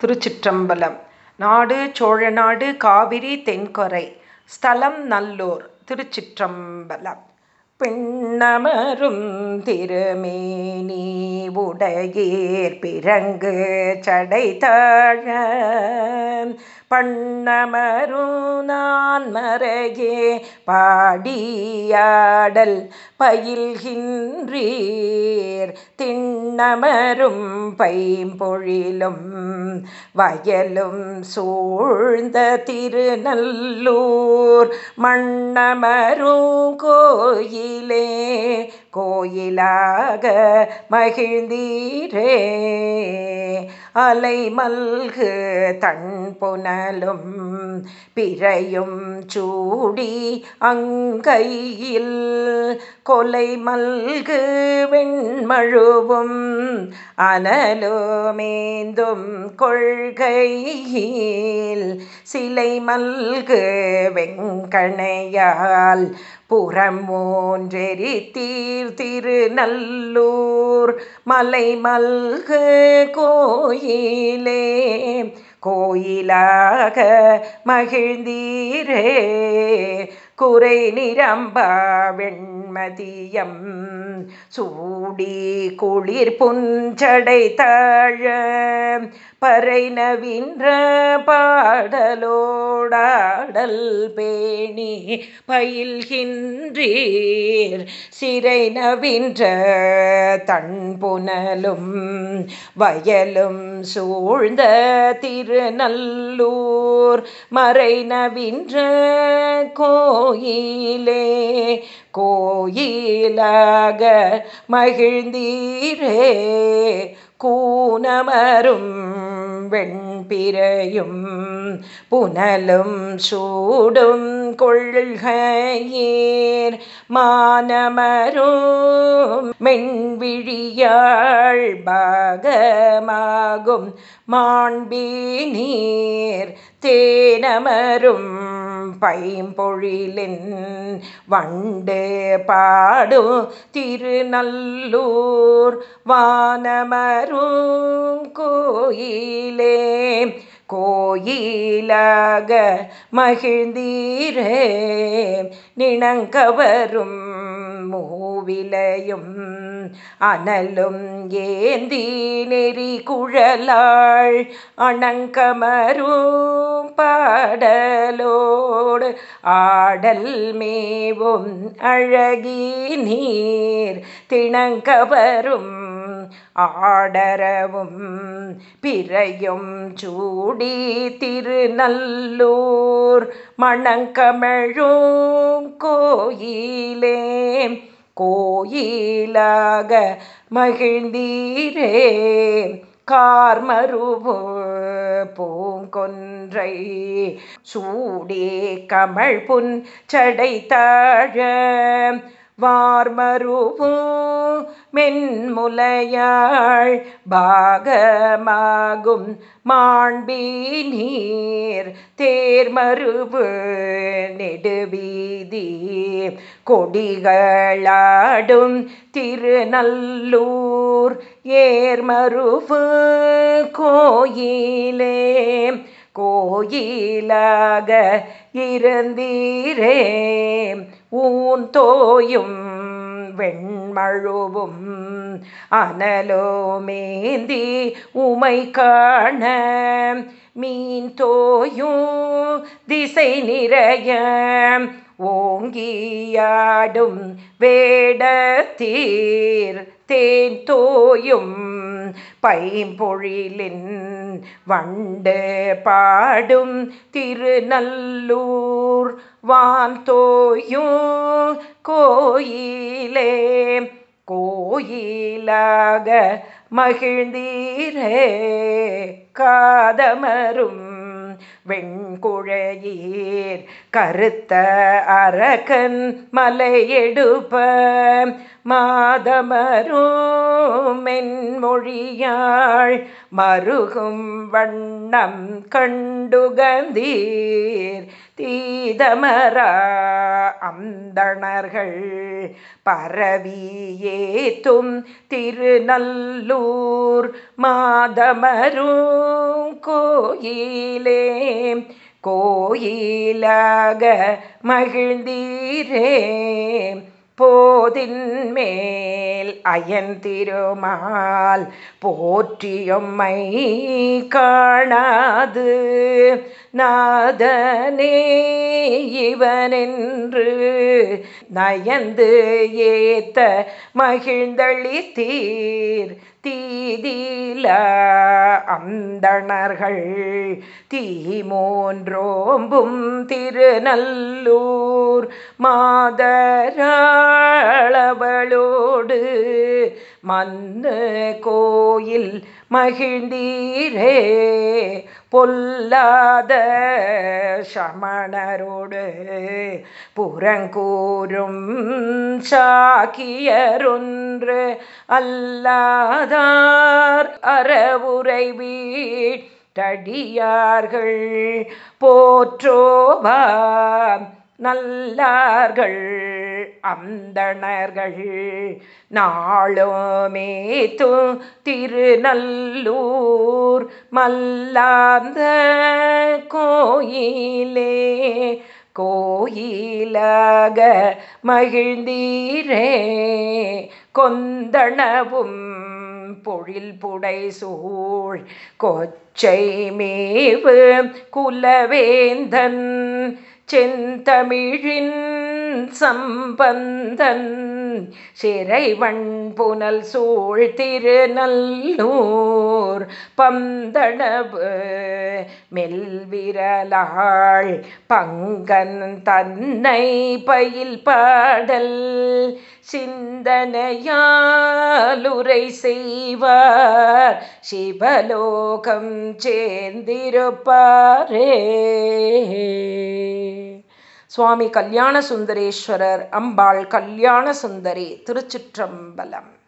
திருச்சிற்றம்பலம். நாடு சோழநாடு காவிரி தென்கொரை ஸ்தலம் நல்லூர் திருச்சிற்றம்பலம். பின்னமரும் திருமேனி உடையீர் பிறங்கு சடைத்தாழ பண்ணமரும் நான் மறையே பாடியாடல் பயில்கின்றீர். திண்ணமரும் பைம்பொழிலும் வயலும் சூழ்ந்த திருநல்லூர். மண்ணமரும் கோயிலே கோயிலாக மகிழ்ந்தீரே. அலை மல்கு தன் புனலும் பிறையும் சூடி அங்கையில். கொலை மல்கு வெண்மழுவும் அனலுமேந்தும் கொள்கையில். சிலை மல்கு வெங்கணையால் புறம் மூன்றெறி தீர் திருநல்லூர் மலை மல்கு கோயிலே. கோயிலாக மகிழ்ந்தீரே. குறை நிரம்பா வெண்மதியம். சூடி குளிர் புஞ்சடை தாழ. பறை நவீன்ற பாடலோடாடல் பேணி பயில்கின்றீர். சிறை நவீன்ற தன்புனலும் வயலும் சூழ்ந்த திருநல்லூர் மறை நவீன்ற கோயிலே கோயிலாக மகிழ்ந்தீரே. கூனமரும் வெண்பிரையும் புனலும் சூடும் கொள்கையீர் மானமரும் மென்விழியாள் பாகமாகும் மாண்பி நீர் தேனமரும் பைம்பொழிலின் வண்டு பாடும் திருநல்லூர் வானமரும் கோயிலே கோயிலாக மகிழ்ந்தீரே. நினங்கவரும் மூவிலையும் அனலும் ஏந்தி நெறி குழலாள் அணங்கமரும் பாடலோடு ஆடல் மேவும் அழகி நீர் திணங்கவரும் ஆடரவும் பிறையும் சூடி திருநல்லூர் மணங்கமழும் கோயிலே கோயிலாக மகிழ்ந்தீரே. கார்மருவோ பூங்கொன்றை சூடே கமல் புன் சடை தாழ வார்மருவும் மென்முலையாள் பாகமாகும் மாண்பி நீர் தேர்மருவு நெடுவீதி கொடிகளாடும் திருநல்லூர் ஏர்மருவு கோயிலே கோயிலாக இருந்தீரே ஊன் தோயும் வெண்மழுவும் அனலோமேந்தி உமை காண மீன் தோயும் திசை நிறைய ஓங்கியாடும் வேடத்தீர் தேன் தோயும் பைம்பொழிலின் வண்டு பாடும் திருநல்லூர் வான்தோயும் கோயிலே கோயிலாக மகிழ்ந்தீரே காதமரும் வெண்குழையீர் கருத்த அரக்கன் மலையெடுப்ப மாதமரும் மென்மொழியாள் மருகும் வண்ணம் கண்டுகந்தீர். தீதமரா அந்தணர்கள் பரவியேத்தும் திருநல்லூர் மாதமரும் கோயிலே கோயிலாக மகிழ்ந்தீரே. போதின் மேல் அயன் திருமால் போற்றியம்மை காணாது. நாதனே இவனென்று நயந்து ஏத்த மகிழ்ந்தளித்தீர். தீதில அந்தணர்கள் தீமோன்றோம்பும் திருநல்லூர் மாதராளவளோடு மன்னு கோயில் மகிழ்ந்தீரே பொல்லாத சமணரோடு புறங்கூறும் சாக்கியரொன்று அல்லாதார் அறவுரை வீட்டடியார்கள் போற்றோபா நல்லார்கள் அந்தணர்கள் நாளுமே து திருநல்லூர் மல்லாந்த கோயிலே கோயிலாக மகிழ்ந்தீரே. கொந்தனவும் பொழில் புடை சூழ் கொச்சை மேவு குலவேந்தன் செந்தமிழின் சம்பந்தன் சிறைவன் புனல் சூழ் திருநல்லூர் பந்தளவு மெல்விரலாள் பங்கன் தன்னை பயில் பாடல் சிந்தனையாலுரை செய்வார். சிவலோகம் சேர்ந்திருப்பாரே. சுவாமி கல்யாண சுந்தரேஸ்வரர் அம்பாள் கல்யாண சுந்தரி திருச்சிற்றம்பலம்.